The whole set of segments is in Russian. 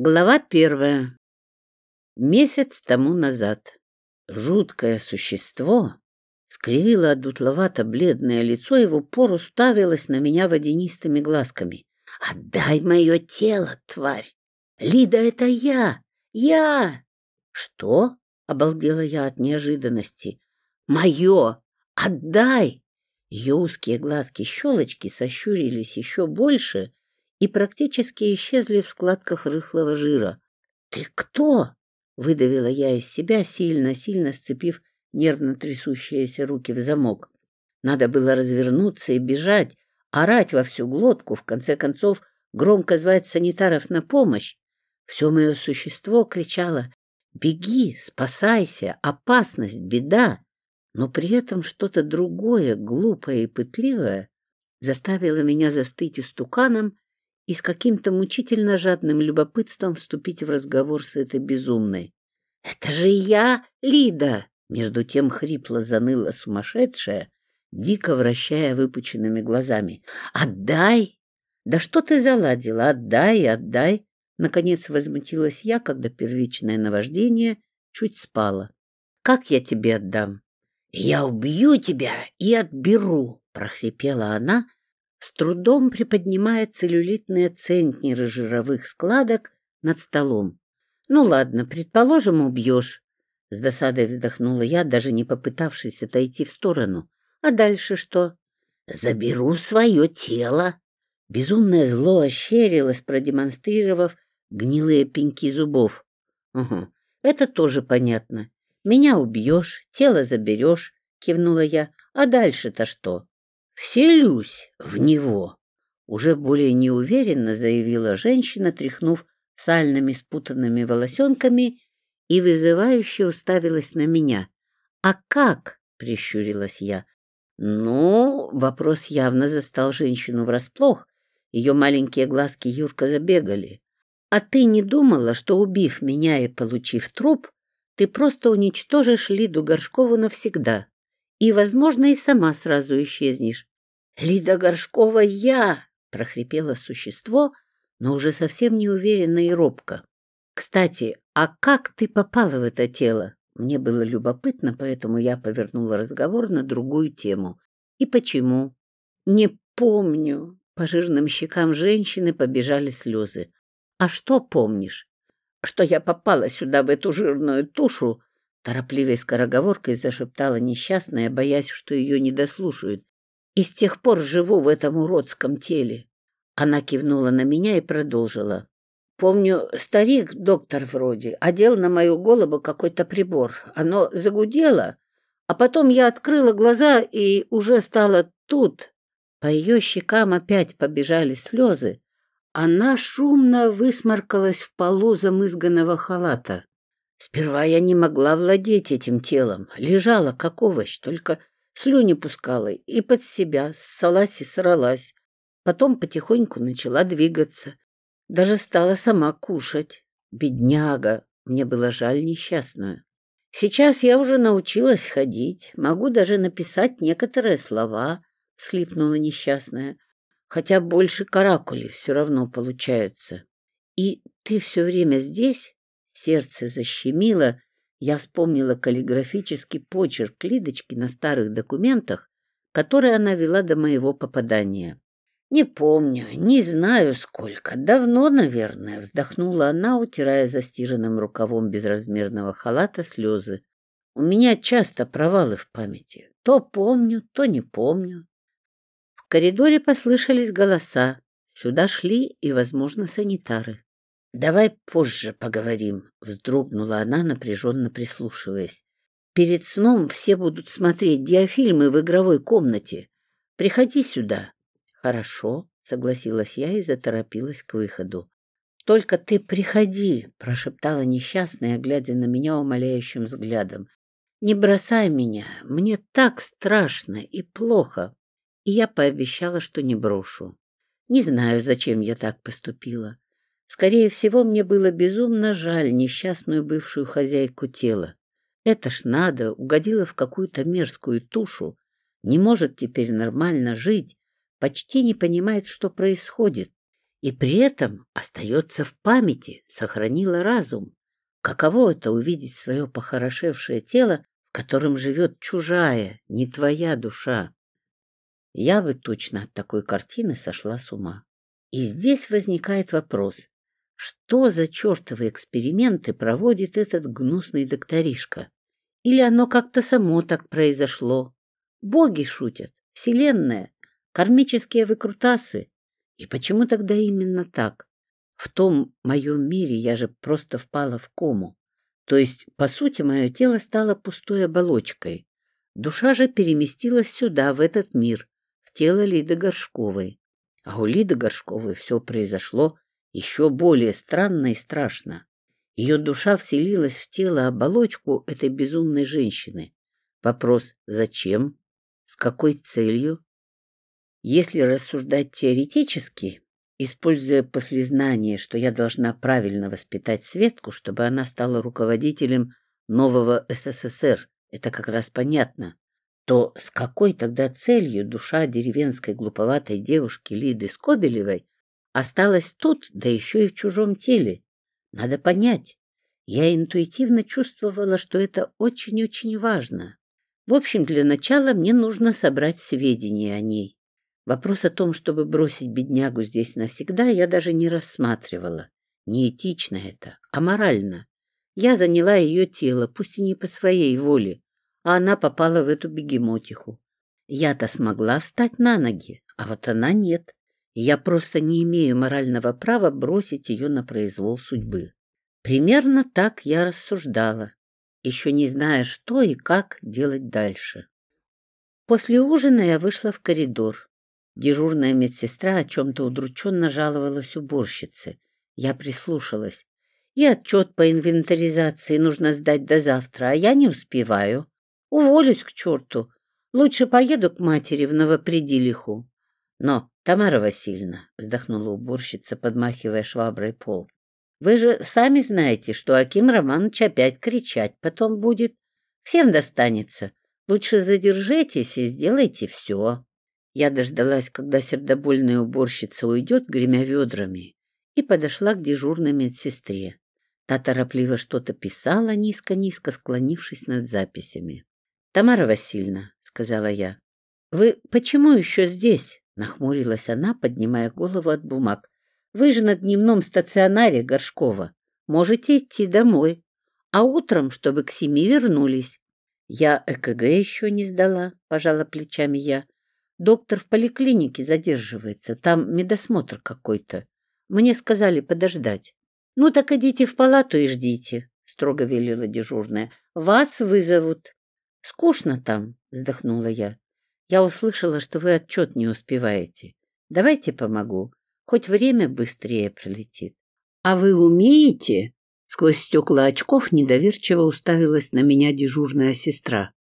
Глава первая. Месяц тому назад жуткое существо скривило дутловато-бледное лицо его в упор уставилось на меня водянистыми глазками. «Отдай мое тело, тварь! Лида, это я! Я!» «Что?» — обалдела я от неожиданности. «Мое! Отдай!» Ее узкие глазки-щелочки сощурились еще больше, и практически исчезли в складках рыхлого жира. «Ты кто?» — выдавила я из себя, сильно-сильно сцепив нервно трясущиеся руки в замок. Надо было развернуться и бежать, орать во всю глотку, в конце концов громко звать санитаров на помощь. Все мое существо кричало «Беги! Спасайся! Опасность! Беда!» Но при этом что-то другое, глупое и пытливое заставило меня застыть истуканом и с каким-то мучительно жадным любопытством вступить в разговор с этой безумной. «Это же я, Лида!» Между тем хрипло заныла сумасшедшая, дико вращая выпученными глазами. «Отдай! Да что ты заладила? Отдай, отдай!» Наконец возмутилась я, когда первичное наваждение чуть спало. «Как я тебе отдам?» «Я убью тебя и отберу!» — прохрипела она, с трудом приподнимая целлюлитные центнеры жировых складок над столом. «Ну ладно, предположим, убьешь». С досадой вздохнула я, даже не попытавшись отойти в сторону. «А дальше что?» «Заберу свое тело». Безумное зло ощерилось, продемонстрировав гнилые пеньки зубов. «Угу, это тоже понятно. Меня убьешь, тело заберешь», — кивнула я. «А дальше-то что?» вселюсь в него, уже более неуверенно заявила женщина, тряхнув сальными спутанными волосенками и вызывающе уставилась на меня. «А как?» — прищурилась я. «Ну...» — вопрос явно застал женщину врасплох. Ее маленькие глазки Юрка забегали. «А ты не думала, что, убив меня и получив труп, ты просто уничтожишь Лиду Горшкову навсегда?» и, возможно, и сама сразу исчезнешь. — Лида Горшкова, я! — прохрипело существо, но уже совсем неуверенно и робко. — Кстати, а как ты попала в это тело? Мне было любопытно, поэтому я повернула разговор на другую тему. — И почему? — Не помню. По жирным щекам женщины побежали слезы. — А что помнишь? — Что я попала сюда, в эту жирную тушу, Торопливой скороговоркой зашептала несчастная, боясь, что ее не дослушают. «И с тех пор живу в этом уродском теле». Она кивнула на меня и продолжила. «Помню, старик, доктор вроде, одел на мою голову какой-то прибор. Оно загудело, а потом я открыла глаза и уже стала тут». По ее щекам опять побежали слезы. Она шумно высморкалась Сперва я не могла владеть этим телом, лежала как овощ, только слюни пускала и под себя ссалась и сралась. Потом потихоньку начала двигаться, даже стала сама кушать. Бедняга, мне было жаль несчастную. Сейчас я уже научилась ходить, могу даже написать некоторые слова, — слипнула несчастная, хотя больше каракули все равно получаются. И ты все время здесь? Сердце защемило, я вспомнила каллиграфический почерк Лидочки на старых документах, которые она вела до моего попадания. «Не помню, не знаю сколько. Давно, наверное», — вздохнула она, утирая застиранным рукавом безразмерного халата слезы. «У меня часто провалы в памяти. То помню, то не помню». В коридоре послышались голоса. Сюда шли и, возможно, санитары. «Давай позже поговорим», — вздрогнула она, напряженно прислушиваясь. «Перед сном все будут смотреть диафильмы в игровой комнате. Приходи сюда». «Хорошо», — согласилась я и заторопилась к выходу. «Только ты приходи», — прошептала несчастная, глядя на меня умоляющим взглядом. «Не бросай меня, мне так страшно и плохо». И я пообещала, что не брошу. Не знаю, зачем я так поступила. Скорее всего, Скорее всего, мне было безумно жаль несчастную бывшую хозяйку тела. Это ж надо, угодила в какую-то мерзкую тушу, не может теперь нормально жить, почти не понимает, что происходит, и при этом остается в памяти, сохранила разум. Каково это увидеть свое похорошевшее тело, в котором живет чужая, не твоя душа? Я бы точно от такой картины сошла с ума. И здесь возникает вопрос, что за чертовы эксперименты проводит этот гнусный докторишка? Или оно как-то само так произошло? Боги шутят, вселенная, кармические выкрутасы. И почему тогда именно так? В том моем мире я же просто впала в кому. То есть, по сути, мое тело стало пустой оболочкой. Душа же переместилась сюда, в этот мир, в тело Лиды Горшковой. А у Лиды Горшковой все произошло еще более странно и страшно. Ее душа вселилась в тело оболочку этой безумной женщины. Вопрос «Зачем?» С какой целью? Если рассуждать теоретически, используя послезнание, что я должна правильно воспитать Светку, чтобы она стала руководителем нового СССР, это как раз понятно, то с какой тогда целью душа деревенской глуповатой девушки Лиды Скобелевой осталась тут, да еще и в чужом теле? Надо понять. Я интуитивно чувствовала, что это очень-очень важно. В общем, для начала мне нужно собрать сведения о ней. Вопрос о том, чтобы бросить беднягу здесь навсегда, я даже не рассматривала. Неэтично это, а морально. Я заняла ее тело, пусть и не по своей воле, а она попала в эту бегемотиху. Я-то смогла встать на ноги, а вот она нет. Я просто не имею морального права бросить ее на произвол судьбы. Примерно так я рассуждала еще не зная, что и как делать дальше. После ужина я вышла в коридор. Дежурная медсестра о чем-то удрученно жаловалась уборщице. Я прислушалась. И отчет по инвентаризации нужно сдать до завтра, а я не успеваю. Уволюсь к черту. Лучше поеду к матери в Новопределиху. Но, Тамара Васильевна, вздохнула уборщица, подмахивая шваброй пол, вы же сами знаете, что Аким Романович опять кричать потом будет. Всем достанется. Лучше задержитесь и сделайте все. Я дождалась, когда сердобольная уборщица уйдет, гремя ведрами, и подошла к дежурной медсестре. Та торопливо что-то писала, низко-низко склонившись над записями. — Тамара Васильевна, — сказала я, — вы почему еще здесь? — нахмурилась она, поднимая голову от бумаг. Вы же на дневном стационаре Горшкова. Можете идти домой. А утром, чтобы к семи вернулись. Я ЭКГ еще не сдала, пожала плечами я. Доктор в поликлинике задерживается. Там медосмотр какой-то. Мне сказали подождать. Ну так идите в палату и ждите, строго велела дежурная. Вас вызовут. Скучно там, вздохнула я. Я услышала, что вы отчет не успеваете. Давайте помогу. Хоть время быстрее пролетит. А вы умеете? Сквозь стекла очков недоверчиво уставилась на меня дежурная сестра.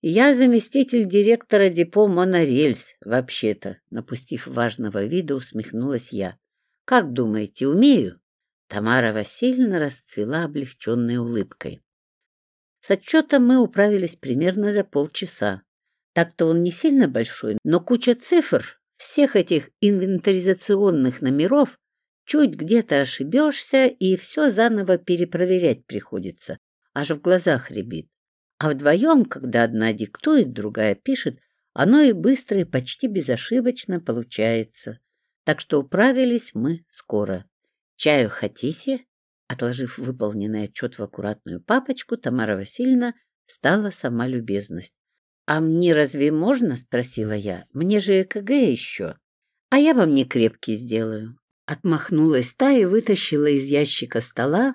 Я заместитель директора депо «Монорельс», вообще-то, напустив важного вида, усмехнулась я. Как думаете, умею? Тамара Васильевна расцвела облегченной улыбкой. С отчетом мы управились примерно за полчаса. Так-то он не сильно большой, но куча цифр всех этих инвентаризационных номеров чуть где-то ошибешься, и все заново перепроверять приходится, аж в глазах рябит. А вдвоем, когда одна диктует, другая пишет, оно и быстро, и почти безошибочно получается. Так что управились мы скоро. Чаю хотите? Отложив выполненный отчет в аккуратную папочку, Тамара Васильевна стала сама любезность. «А мне разве можно?» — спросила я. «Мне же ЭКГ еще». «А я вам не крепкий сделаю». Отмахнулась та и вытащила из ящика стола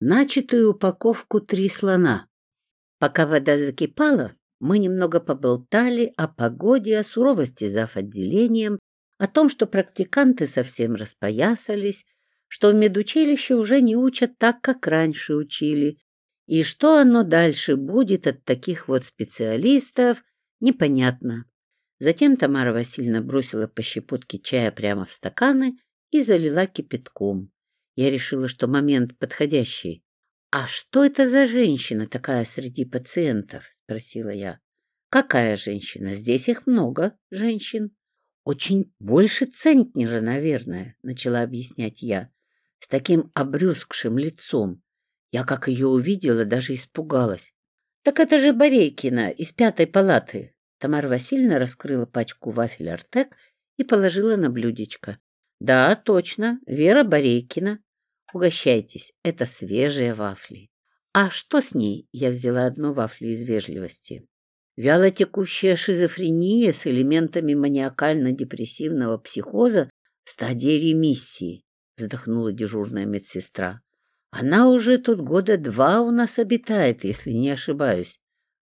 начатую упаковку «Три слона». Пока вода закипала, мы немного поболтали о погоде, о суровости зав. отделением, о том, что практиканты совсем распоясались, что в медучилище уже не учат так, как раньше учили, и что оно дальше будет от таких вот специалистов, непонятно. Затем Тамара Васильевна бросила по щепотке чая прямо в стаканы и залила кипятком. Я решила, что момент подходящий. «А что это за женщина такая среди пациентов?» — спросила я. «Какая женщина? Здесь их много, женщин». «Очень больше центнера, наверное», — начала объяснять я, с таким обрюзгшим лицом. Я, как ее увидела, даже испугалась. Так это же Борейкина из пятой палаты. Тамара Васильевна раскрыла пачку вафель «Артек» и положила на блюдечко. Да, точно, Вера Борейкина. Угощайтесь, это свежие вафли. А что с ней? Я взяла одну вафлю из вежливости. Вялотекущая шизофрения с элементами маниакально-депрессивного психоза в стадии ремиссии, вздохнула дежурная медсестра. Она уже тут года два у нас обитает, если не ошибаюсь.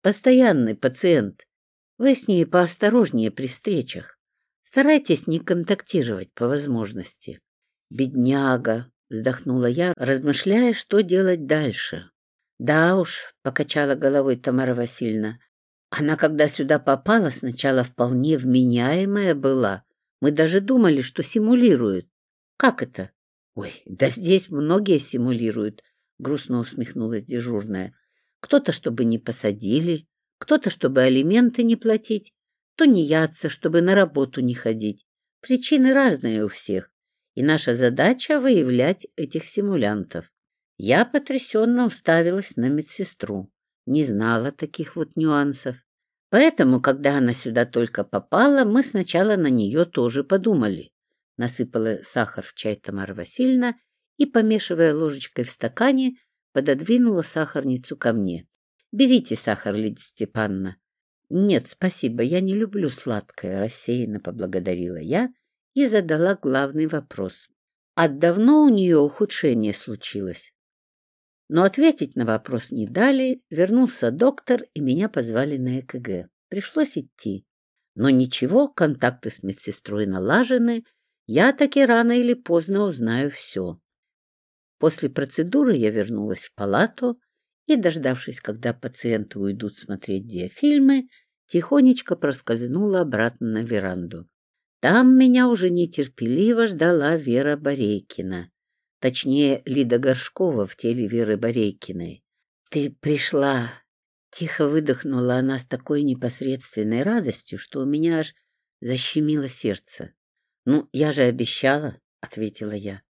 Постоянный пациент. Вы с ней поосторожнее при встречах. Старайтесь не контактировать по возможности. Бедняга, вздохнула я, размышляя, что делать дальше. Да уж, покачала головой Тамара Васильевна. Она, когда сюда попала, сначала вполне вменяемая была. Мы даже думали, что симулируют. Как это? Ой, да здесь многие симулируют, грустно усмехнулась дежурная. Кто-то, чтобы не посадили, кто-то, чтобы алименты не платить, то не яться, чтобы на работу не ходить. Причины разные у всех, и наша задача — выявлять этих симулянтов. Я потрясенно уставилась на медсестру не знала таких вот нюансов. Поэтому, когда она сюда только попала, мы сначала на нее тоже подумали. Насыпала сахар в чай Тамара Васильевна и, помешивая ложечкой в стакане, пододвинула сахарницу ко мне. «Берите сахар, Лидия Степановна». «Нет, спасибо, я не люблю сладкое», — рассеянно поблагодарила я и задала главный вопрос. «А давно у нее ухудшение случилось?» Но ответить на вопрос не дали, вернулся доктор, и меня позвали на ЭКГ. Пришлось идти. Но ничего, контакты с медсестрой налажены, я таки рано или поздно узнаю все. После процедуры я вернулась в палату и, дождавшись, когда пациенты уйдут смотреть диафильмы, тихонечко проскользнула обратно на веранду. Там меня уже нетерпеливо ждала Вера Борейкина. Точнее, Лида Горшкова в теле Веры Борейкиной. «Ты пришла!» Тихо выдохнула она с такой непосредственной радостью, что у меня аж защемило сердце. «Ну, я же обещала», — ответила я.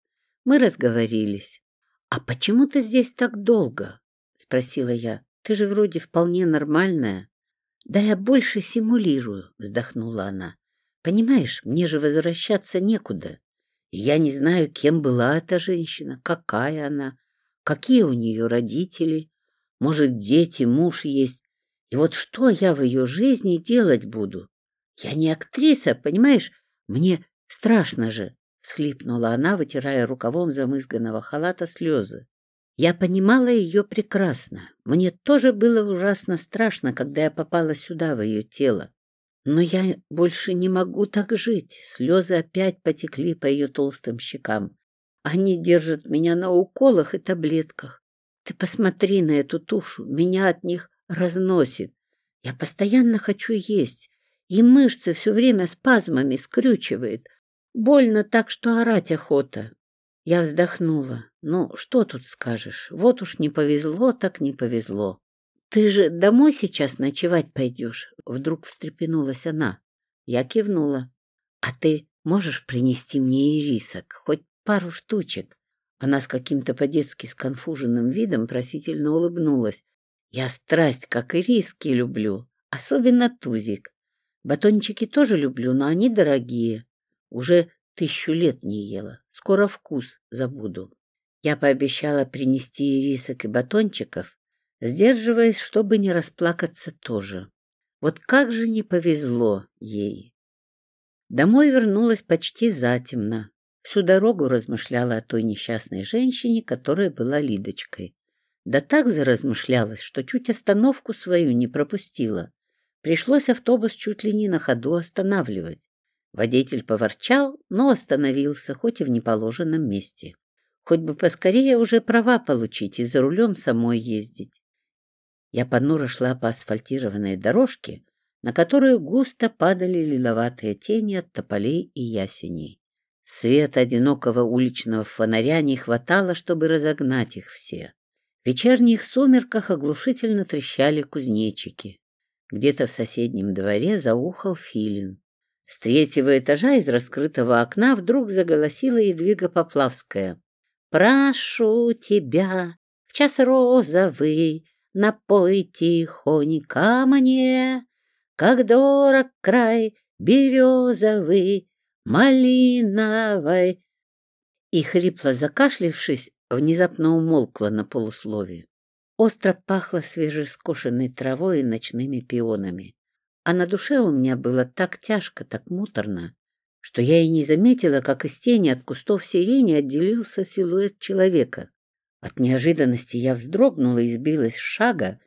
«Мы разговорились». «А почему ты здесь так долго?» — спросила я. «Ты же вроде вполне нормальная». «Да я больше симулирую», — вздохнула она. «Понимаешь, мне же возвращаться некуда я не знаю, кем была эта женщина, какая она, какие у нее родители, может, дети, муж есть. И вот что я в ее жизни делать буду? Я не актриса, понимаешь? Мне страшно же, — всхлипнула она, вытирая рукавом замызганного халата слезы. Я понимала ее прекрасно. Мне тоже было ужасно страшно, когда я попала сюда, в ее тело. Но я больше не могу так жить. Слезы опять потекли по ее толстым щекам. Они держат меня на уколах и таблетках. Ты посмотри на эту тушу, меня от них разносит. Я постоянно хочу есть, и мышцы все время спазмами скрючивает. Больно так, что орать охота. Я вздохнула. Ну, что тут скажешь? Вот уж не повезло, так не повезло. «Ты же домой сейчас ночевать пойдешь?» Вдруг встрепенулась она. Я кивнула. «А ты можешь принести мне ирисок? Хоть пару штучек?» Она с каким-то по-детски сконфуженным уже тысячу лет не ела. Скоро вкус забуду. Я пообещала принести рисок и батончиков, сдерживаясь, чтобы не расплакаться тоже. Вот как же не повезло ей. Домой вернулась почти затемно. Всю дорогу размышляла о той несчастной женщине, которая была Лидочкой. Да так заразмышлялась, что чуть остановку свою не пропустила. Пришлось автобус чуть ли не на ходу останавливать. Водитель поворчал, но остановился, хоть и в неположенном месте. Хоть бы поскорее уже права получить и за рулем самой ездить. Я понуро шла по асфальтированной дорожке, на которую густо падали лиловатые тени от тополей и ясеней. Света одинокого уличного фонаря не хватало, чтобы разогнать их все. В вечерних сумерках оглушительно трещали кузнечики. Где-то в соседнем дворе заухал филин. С третьего этажа из раскрытого окна вдруг заголосила Едвига Поплавская. «Прошу тебя, в час розовый, напой тихонько мне, как дорог край березовый, малиновой». И, хрипло закашлившись, внезапно умолкла на полусловие. Остро пахло свежескошенной травой и ночными А на душе у меня было так тяжко, так муторно, что я и не заметила, как из тени от кустов сирени отделился силуэт человека. От неожиданности я вздрогнула и сбилась с шага,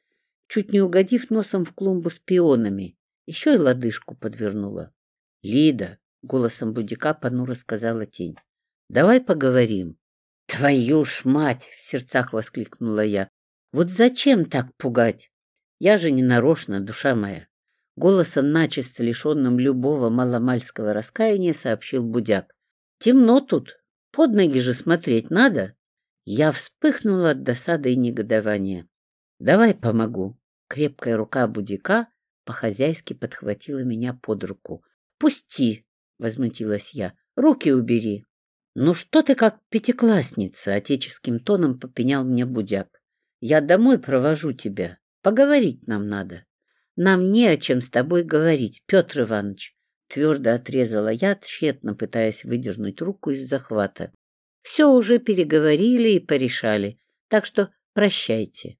чуть не угодив носом в клумбу с пионами. Еще и лодыжку подвернула. — Лида, — голосом Будика понуро сказала тень, — давай поговорим. — Твою ж мать! — в сердцах воскликнула я. — Вот зачем так пугать? Я же не нарочно, душа моя. Голосом начисто лишенным любого маломальского раскаяния сообщил Будяк. Темно тут, под ноги же смотреть надо. Я вспыхнула от досады и негодования. Давай помогу. Крепкая рука Будяка по-хозяйски подхватила меня под руку. Пусти, возмутилась я. Руки убери. Ну что ты как пятиклассница, отеческим тоном попенял мне Будяк. Я домой провожу тебя. Поговорить нам надо. Нам не о чем с тобой говорить, Петр Иванович. Твердо отрезала я, тщетно пытаясь выдернуть руку из захвата. Все уже переговорили и порешали, так что прощайте.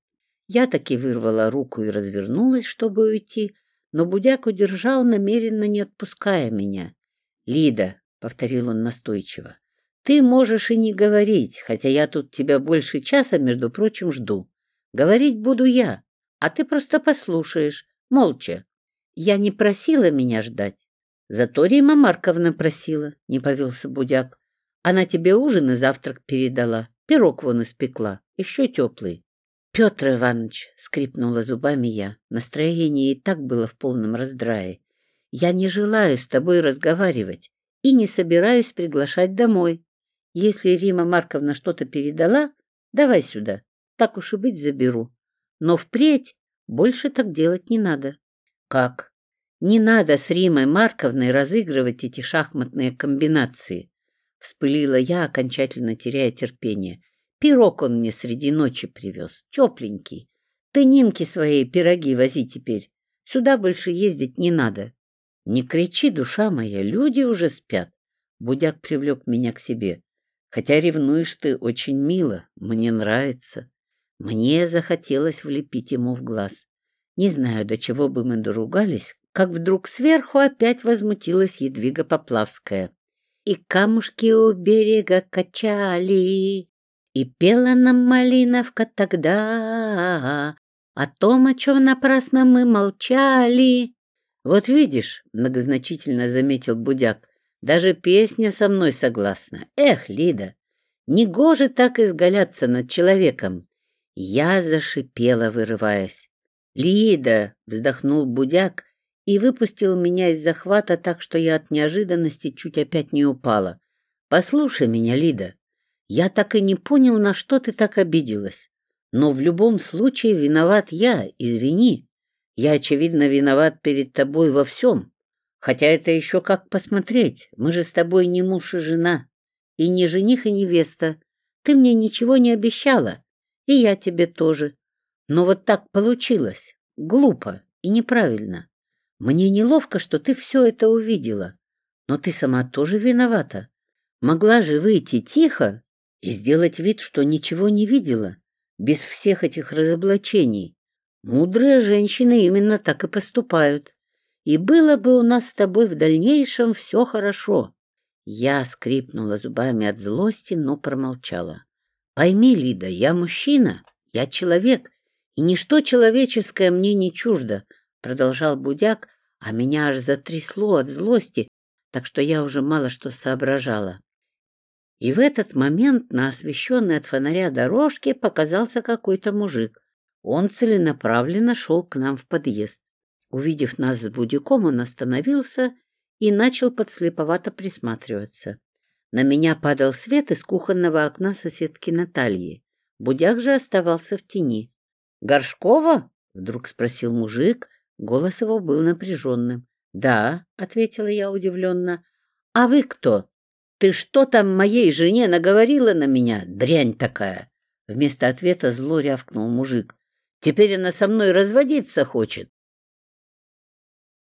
Я таки вырвала руку и развернулась, чтобы уйти, но Будяк удержал, намеренно не отпуская меня. — Лида, — повторил он настойчиво, — ты можешь и не говорить, хотя я тут тебя больше часа, между прочим, жду. Говорить буду я, а ты просто послушаешь, молча. Я не просила меня ждать. Зато Рима Марковна просила, — не повелся Будяк. Она тебе ужин и завтрак передала. Пирог вон испекла, еще теплый. Петр Иванович, — скрипнула зубами я, — настроение и так было в полном раздрае. Я не желаю с тобой разговаривать и не собираюсь приглашать домой. Если Рима Марковна что-то передала, давай сюда. Так уж и быть, заберу. Но впредь больше так делать не надо. Как? Не надо с Римой Марковной разыгрывать эти шахматные комбинации. Вспылила я, окончательно теряя терпение. Пирог он мне среди ночи привез, тепленький. Ты Нинке своей пироги вози теперь. Сюда больше ездить не надо. Не кричи, душа моя, люди уже спят. Будяк привлек меня к себе. Хотя ревнуешь ты очень мило, мне нравится. Мне захотелось влепить ему в глаз. Не знаю, до чего бы мы доругались, как вдруг сверху опять возмутилась Едвига Поплавская. И камушки у берега качали, и пела нам малиновка тогда, о том, о чем напрасно мы молчали. «Вот видишь», — многозначительно заметил Будяк, «даже песня со мной согласна. Эх, Лида, негоже так изгаляться над человеком. Я зашипела, вырываясь. «Лида!» — вздохнул Будяк и выпустил меня из захвата так, что я от неожиданности чуть опять не упала. «Послушай меня, Лида. Я так и не понял, на что ты так обиделась. Но в любом случае виноват я, извини. Я, очевидно, виноват перед тобой во всем. Хотя это еще как посмотреть. Мы же с тобой не муж и жена. И не жених и невеста. Ты мне ничего не обещала. И я тебе тоже. Но вот так получилось. Глупо и неправильно. Мне неловко, что ты все это увидела. Но ты сама тоже виновата. Могла же выйти тихо и сделать вид, что ничего не видела, без всех этих разоблачений. Мудрые женщины именно так и поступают. И было бы у нас с тобой в дальнейшем все хорошо. Я скрипнула зубами от злости, но промолчала. Пойми, Лида, я мужчина, я человек, и ничто человеческое мне не чуждо, продолжал Будяк, а меня аж затрясло от злости, так что я уже мало что соображала. И в этот момент на освещенной от фонаря дорожке показался какой-то мужик. Он целенаправленно шел к нам в подъезд. Увидев нас с Будяком, он остановился и начал подслеповато присматриваться. На меня падал свет из кухонного окна соседки Натальи. Будяк же оставался в тени. «Горшкова?» — вдруг спросил мужик. Голос его был напряженным. Да,